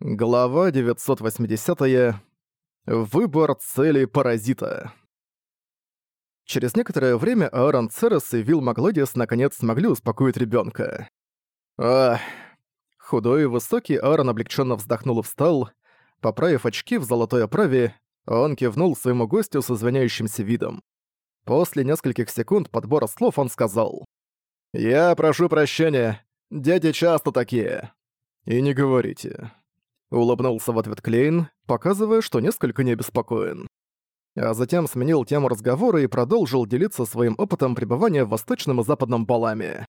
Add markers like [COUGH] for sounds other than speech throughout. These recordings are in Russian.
Глава 980. -е. Выбор цели паразита. Через некоторое время Аарон Церес и Вилл Маглодис наконец смогли успокоить ребенка. Ах. Худой и высокий Аарон облегченно вздохнул и встал. Поправив очки в золотой оправе, он кивнул своему гостю с извиняющимся видом. После нескольких секунд подбора слов он сказал. «Я прошу прощения. Дети часто такие». «И не говорите», Улыбнулся в ответ Клейн, показывая, что несколько не обеспокоен. А затем сменил тему разговора и продолжил делиться своим опытом пребывания в Восточном и Западном Баламе.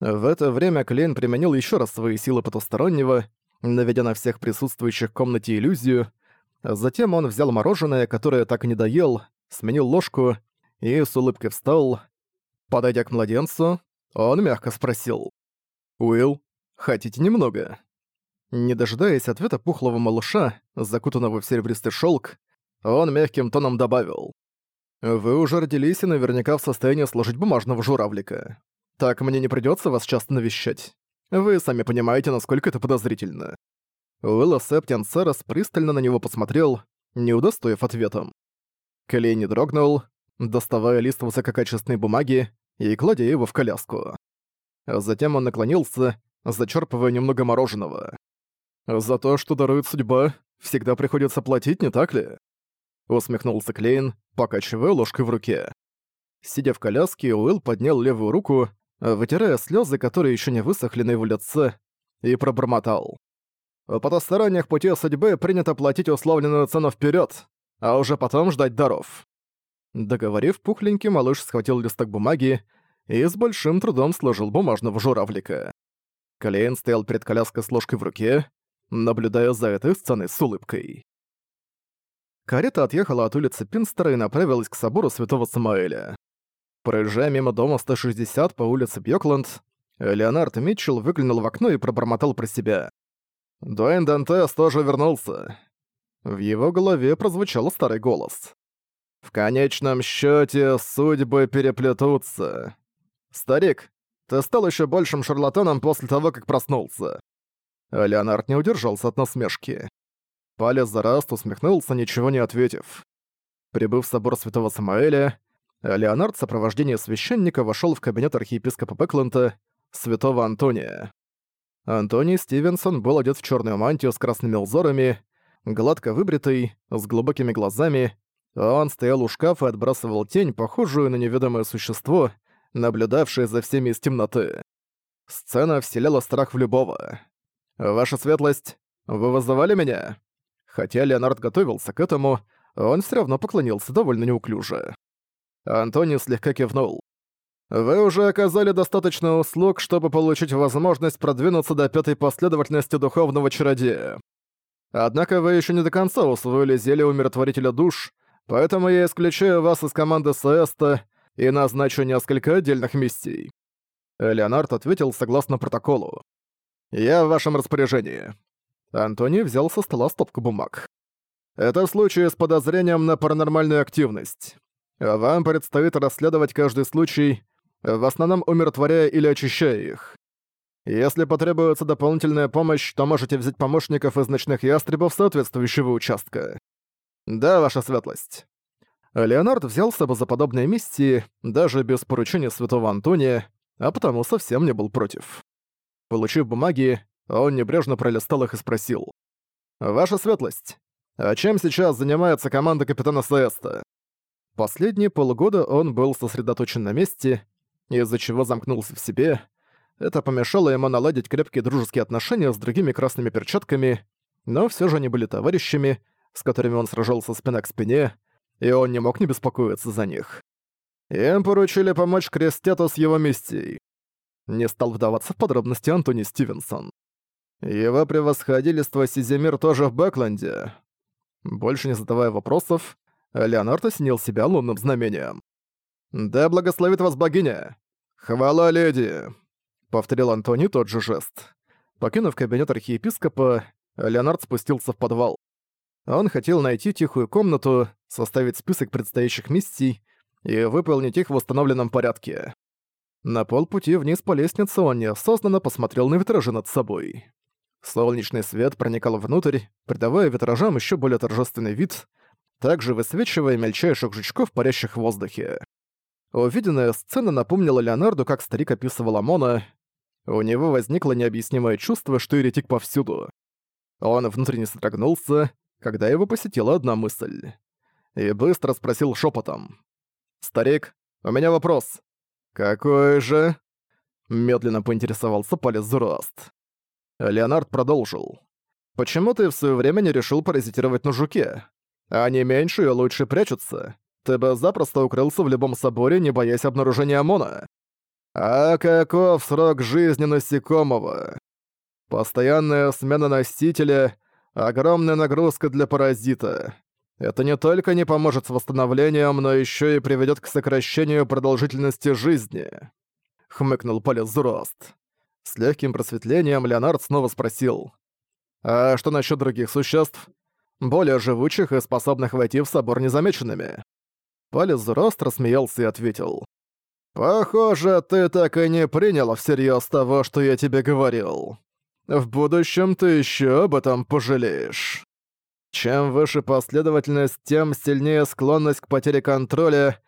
В это время Клейн применил еще раз свои силы потустороннего, наведя на всех присутствующих в комнате иллюзию. Затем он взял мороженое, которое так и не доел, сменил ложку и с улыбкой встал. Подойдя к младенцу, он мягко спросил. «Уилл, хотите немного?» Не дожидаясь ответа пухлого малыша, закутанного в серебристый шелк, он мягким тоном добавил. «Вы уже родились и наверняка в состоянии сложить бумажного журавлика. Так мне не придется вас часто навещать. Вы сами понимаете, насколько это подозрительно». Уилла Септиан Сарас пристально на него посмотрел, не удостоив ответом. Клей не дрогнул, доставая лист высококачественной бумаги и кладя его в коляску. Затем он наклонился, зачерпывая немного мороженого. «За то, что дарует судьба, всегда приходится платить, не так ли?» Усмехнулся Клейн, покачивая ложкой в руке. Сидя в коляске, Уилл поднял левую руку, вытирая слезы, которые еще не высохли на его лице, и пробормотал. «В потусторонних пути судьбы принято платить условленную цену вперед, а уже потом ждать даров». Договорив пухленький, малыш схватил листок бумаги и с большим трудом сложил бумажного журавлика. Клейн стоял перед коляской с ложкой в руке, наблюдая за этой сценой с улыбкой. Карета отъехала от улицы Пинстера и направилась к собору Святого Самаэля. Проезжая мимо дома 160 по улице Бьёкланд, Леонард Митчелл выглянул в окно и пробормотал про себя. «Дуэйн Дантес тоже вернулся». В его голове прозвучал старый голос. «В конечном счете судьбы переплетутся. Старик, ты стал еще большим шарлатаном после того, как проснулся. Леонард не удержался от насмешки. Палец за раз усмехнулся, ничего не ответив. Прибыв в собор святого Самаэля, Леонард в сопровождении священника вошел в кабинет архиепископа Пеклента, святого Антония. Антоний Стивенсон был одет в черную мантию с красными узорами, гладко выбритый, с глубокими глазами. Он стоял у шкафа и отбрасывал тень, похожую на неведомое существо, наблюдавшее за всеми из темноты. Сцена вселяла страх в любого. «Ваша светлость, вы вызывали меня?» Хотя Леонард готовился к этому, он все равно поклонился довольно неуклюже. Антони слегка кивнул. «Вы уже оказали достаточно услуг, чтобы получить возможность продвинуться до пятой последовательности духовного чародея. Однако вы еще не до конца усвоили зелье умиротворителя душ, поэтому я исключаю вас из команды Сеста и назначу несколько отдельных миссий». Леонард ответил согласно протоколу. Я в вашем распоряжении». Антони взял со стола стопку бумаг. «Это в случае с подозрением на паранормальную активность. Вам предстоит расследовать каждый случай, в основном умиротворяя или очищая их. Если потребуется дополнительная помощь, то можете взять помощников из ночных ястребов соответствующего участка. Да, ваша светлость. Леонард взялся бы за подобные миссии даже без поручения святого Антония, а потому совсем не был против. Получив бумаги, он небрежно пролистал их и спросил. «Ваша светлость, а чем сейчас занимается команда капитана Сеста?» Последние полгода он был сосредоточен на месте, из-за чего замкнулся в себе. Это помешало ему наладить крепкие дружеские отношения с другими красными перчатками, но все же они были товарищами, с которыми он сражался спина к спине, и он не мог не беспокоиться за них. Им поручили помочь Крестету с его миссией не стал вдаваться в подробности Антони Стивенсон. «Его превосходительство Сизимир тоже в Бэкленде». Больше не задавая вопросов, Леонард осенил себя лунным знамением. «Да благословит вас богиня! Хвала, леди!» Повторил Антони тот же жест. Покинув кабинет архиепископа, Леонард спустился в подвал. Он хотел найти тихую комнату, составить список предстоящих миссий и выполнить их в установленном порядке. На полпути вниз по лестнице он неосознанно посмотрел на витражи над собой. Солнечный свет проникал внутрь, придавая витражам еще более торжественный вид, также высвечивая мельчайших жучков, парящих в воздухе. Увиденная сцена напомнила Леонарду, как старик описывал Амона. У него возникло необъяснимое чувство, что еретик повсюду. Он внутренне содрогнулся, когда его посетила одна мысль. И быстро спросил шепотом: «Старик, у меня вопрос. «Какое же?» — медленно поинтересовался Полизураст. Леонард продолжил. «Почему ты в свое время не решил паразитировать на жуке? Они меньше и лучше прячутся. Ты бы запросто укрылся в любом соборе, не боясь обнаружения ОМОНа. А каков срок жизни насекомого? Постоянная смена носителя — огромная нагрузка для паразита. Это не только не поможет с восстановлением, но еще и приведет к сокращению продолжительности жизни», — хмыкнул Полис Зрост. С легким просветлением Леонард снова спросил. «А что насчет других существ? Более живучих и способных войти в собор незамеченными?» Полис Зрост рассмеялся и ответил. «Похоже, ты так и не принял всерьез того, что я тебе говорил. В будущем ты еще об этом пожалеешь». Чем выше последовательность, тем сильнее склонность к потере контроля,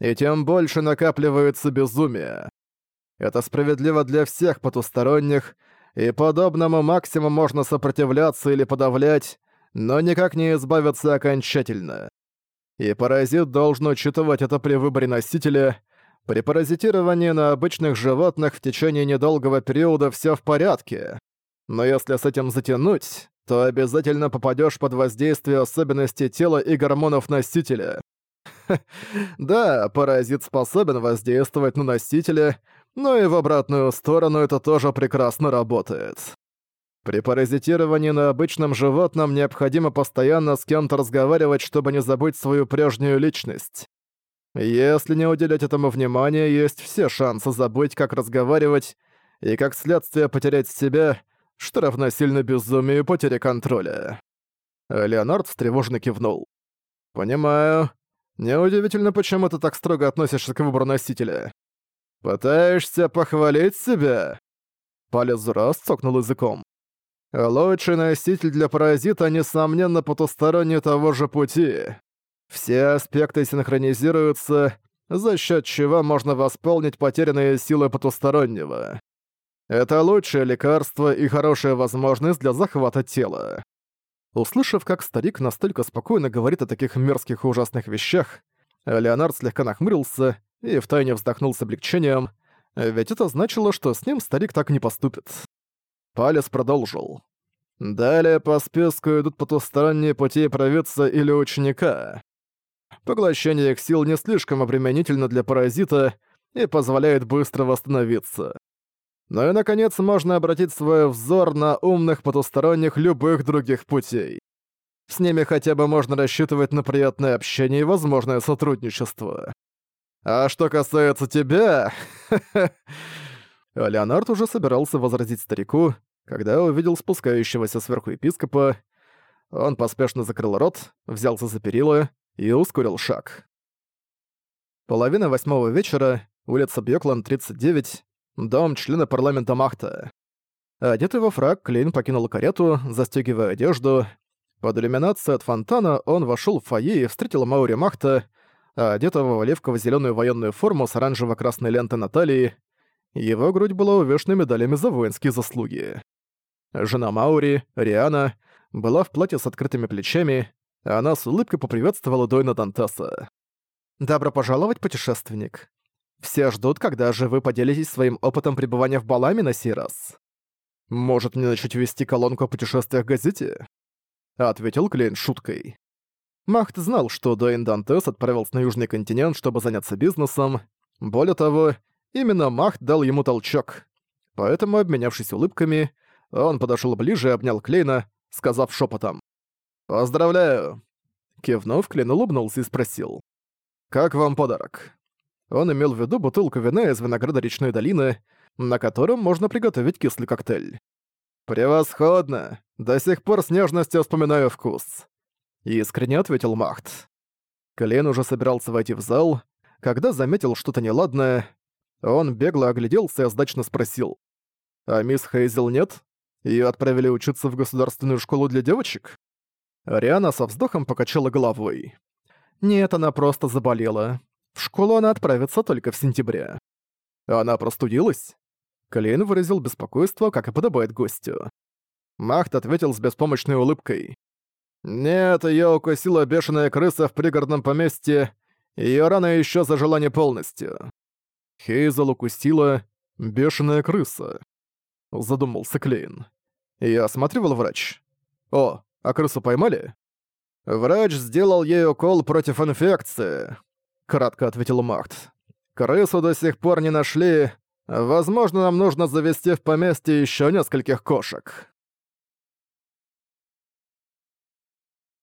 и тем больше накапливается безумие. Это справедливо для всех потусторонних, и подобному максимуму можно сопротивляться или подавлять, но никак не избавиться окончательно. И паразит должен учитывать это при выборе носителя. При паразитировании на обычных животных в течение недолгого периода все в порядке. Но если с этим затянуть, то обязательно попадёшь под воздействие особенностей тела и гормонов носителя. [LAUGHS] Да, паразит способен воздействовать на носителя, но и в обратную сторону это тоже прекрасно работает. При паразитировании на обычном животном необходимо постоянно с кем-то разговаривать, чтобы не забыть свою прежнюю личность. Если не уделять этому внимания, есть все шансы забыть, как разговаривать, и как следствие потерять себя — штраф насильно безумию потере контроля. Леонард встревоженно кивнул. «Понимаю. Неудивительно, почему ты так строго относишься к выбору носителя. Пытаешься похвалить себя?» Палец раз цокнул языком. «Лучший носитель для паразита, несомненно, потусторонний того же пути. Все аспекты синхронизируются, за счет чего можно восполнить потерянные силы потустороннего. Это лучшее лекарство и хорошая возможность для захвата тела. Услышав, как старик настолько спокойно говорит о таких мерзких и ужасных вещах, Леонард слегка нахмурился и втайне вздохнул с облегчением, ведь это значило, что с ним старик так не поступит. Палец продолжил. Далее по списку идут потусторонние пути провидца или ученика. Поглощение их сил не слишком обременительно для паразита и позволяет быстро восстановиться но и, наконец, можно обратить свой взор на умных потусторонних любых других путей. С ними хотя бы можно рассчитывать на приятное общение и возможное сотрудничество. А что касается тебя... [LAUGHS] Леонард уже собирался возразить старику, когда увидел спускающегося сверху епископа. Он поспешно закрыл рот, взялся за перила и ускорил шаг. Половина восьмого вечера, улица Бьёклан, 39, дом члена парламента Махта. Одетый во фраг, Клейн покинул карету, застегивая одежду. Под иллюминацией от фонтана он вошел в фойе и встретил Маури Махта, а одетого в оливково-зелёную военную форму с оранжево-красной лентой на талии. Его грудь была увешана медалями за воинские заслуги. Жена Маури, Риана, была в платье с открытыми плечами, она с улыбкой поприветствовала Дойна Дантаса. «Добро пожаловать, путешественник. Все ждут, когда же вы поделитесь своим опытом пребывания в Баламе на Сирос. Может, мне начать вести колонку о путешествиях в газете? Ответил Клейн шуткой. Махт знал, что Дуэйн Дантес отправился на Южный континент, чтобы заняться бизнесом. Более того, именно Махт дал ему толчок. Поэтому, обменявшись улыбками, он подошел ближе и обнял Клейна, сказав шепотом: «Поздравляю!» Кивнув, Клейн улыбнулся и спросил. «Как вам подарок?» Он имел в виду бутылку вина из винограда речной долины, на котором можно приготовить кислый коктейль. «Превосходно! До сих пор с нежностью вспоминаю вкус!» Искренне ответил Махт. Клен уже собирался войти в зал, когда заметил что-то неладное. Он бегло огляделся и сдачно спросил. «А мисс Хейзел нет? Её отправили учиться в государственную школу для девочек?» Риана со вздохом покачала головой. «Нет, она просто заболела. В школу она отправится только в сентябре. Она простудилась? Клейн выразил беспокойство, как и подобает гостю. Махт ответил с беспомощной улыбкой. «Нет, ее укусила бешеная крыса в пригородном поместье, ее рана еще зажила не полностью». Хейзел укусила бешеная крыса. Задумался Клейн. «Я осматривал врач. О, а крысу поймали?» «Врач сделал ей укол против инфекции», — кратко ответил Март. «Крысу до сих пор не нашли. Возможно, нам нужно завести в поместье еще нескольких кошек».